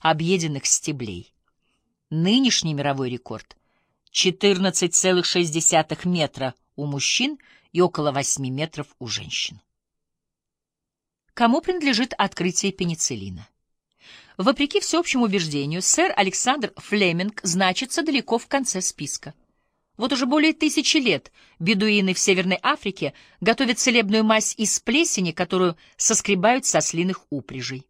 объеденных стеблей. Нынешний мировой рекорд — 14,6 метра у мужчин и около 8 метров у женщин. Кому принадлежит открытие пенициллина? Вопреки всеобщему убеждению, сэр Александр Флеминг значится далеко в конце списка. Вот уже более тысячи лет бедуины в Северной Африке готовят целебную мазь из плесени, которую соскребают со слиных упряжей.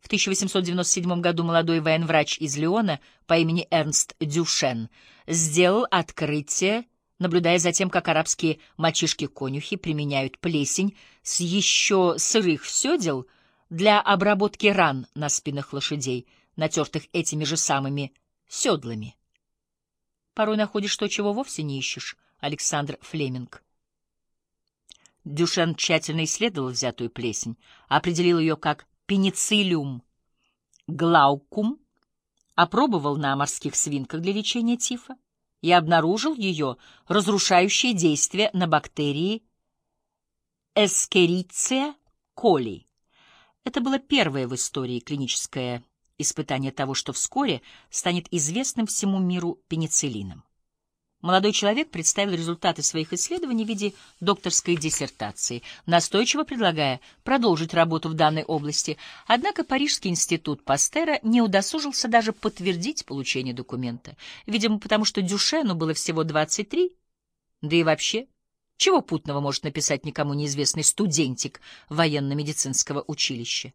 В 1897 году молодой военврач из Леона по имени Эрнст Дюшен сделал открытие, наблюдая за тем, как арабские мальчишки-конюхи применяют плесень с еще сырых седел для обработки ран на спинах лошадей, натертых этими же самыми седлами. Порой находишь то, чего вовсе не ищешь, Александр Флеминг. Дюшен тщательно исследовал взятую плесень, определил ее как пенициллиум глаукум, опробовал на морских свинках для лечения тифа и обнаружил ее разрушающее действие на бактерии Эскериция коли. Это было первое в истории клиническое испытание того, что вскоре станет известным всему миру пенициллином. Молодой человек представил результаты своих исследований в виде докторской диссертации, настойчиво предлагая продолжить работу в данной области, однако Парижский институт Пастера не удосужился даже подтвердить получение документа, видимо, потому что Дюшену было всего 23, да и вообще, чего путного может написать никому неизвестный студентик военно-медицинского училища.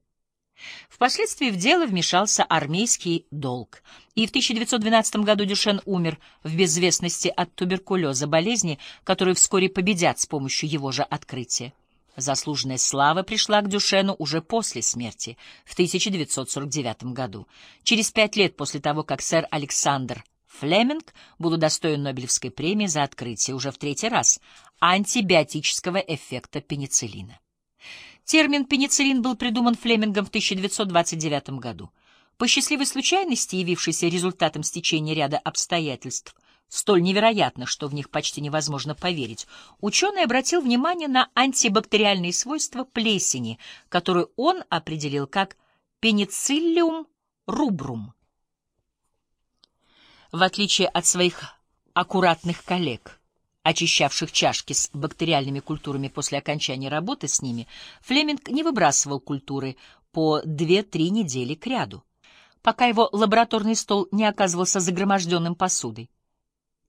Впоследствии в дело вмешался армейский долг, и в 1912 году Дюшен умер в безвестности от туберкулеза, болезни, которую вскоре победят с помощью его же открытия. Заслуженная слава пришла к Дюшену уже после смерти, в 1949 году, через пять лет после того, как сэр Александр Флеминг был удостоен Нобелевской премии за открытие уже в третий раз антибиотического эффекта пенициллина. Термин «пенициллин» был придуман Флемингом в 1929 году. По счастливой случайности, явившейся результатом стечения ряда обстоятельств, столь невероятно, что в них почти невозможно поверить, ученый обратил внимание на антибактериальные свойства плесени, которую он определил как пенициллиум рубрум. В отличие от своих аккуратных коллег, очищавших чашки с бактериальными культурами после окончания работы с ними, Флеминг не выбрасывал культуры по 2-3 недели кряду, пока его лабораторный стол не оказывался загроможденным посудой.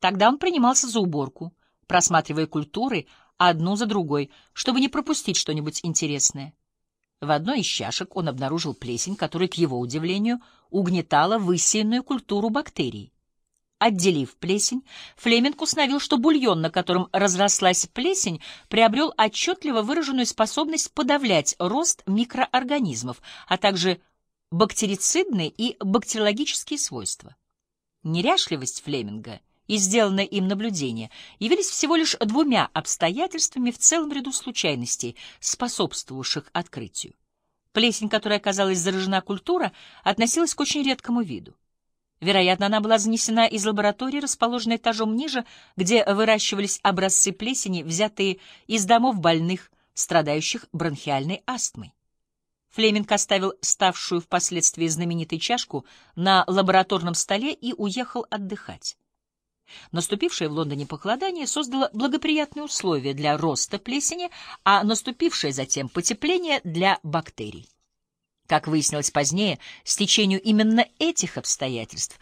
Тогда он принимался за уборку, просматривая культуры одну за другой, чтобы не пропустить что-нибудь интересное. В одной из чашек он обнаружил плесень, которая, к его удивлению, угнетала высеянную культуру бактерий. Отделив плесень, Флеминг установил, что бульон, на котором разрослась плесень, приобрел отчетливо выраженную способность подавлять рост микроорганизмов, а также бактерицидные и бактериологические свойства. Неряшливость Флеминга и сделанное им наблюдение явились всего лишь двумя обстоятельствами в целом ряду случайностей, способствовавших открытию. Плесень, которой оказалась заражена культура, относилась к очень редкому виду. Вероятно, она была занесена из лаборатории, расположенной этажом ниже, где выращивались образцы плесени, взятые из домов больных, страдающих бронхиальной астмой. Флеминг оставил ставшую впоследствии знаменитой чашку на лабораторном столе и уехал отдыхать. Наступившее в Лондоне похолодание создало благоприятные условия для роста плесени, а наступившее затем потепление для бактерий. Как выяснилось позднее, стечению именно этих обстоятельств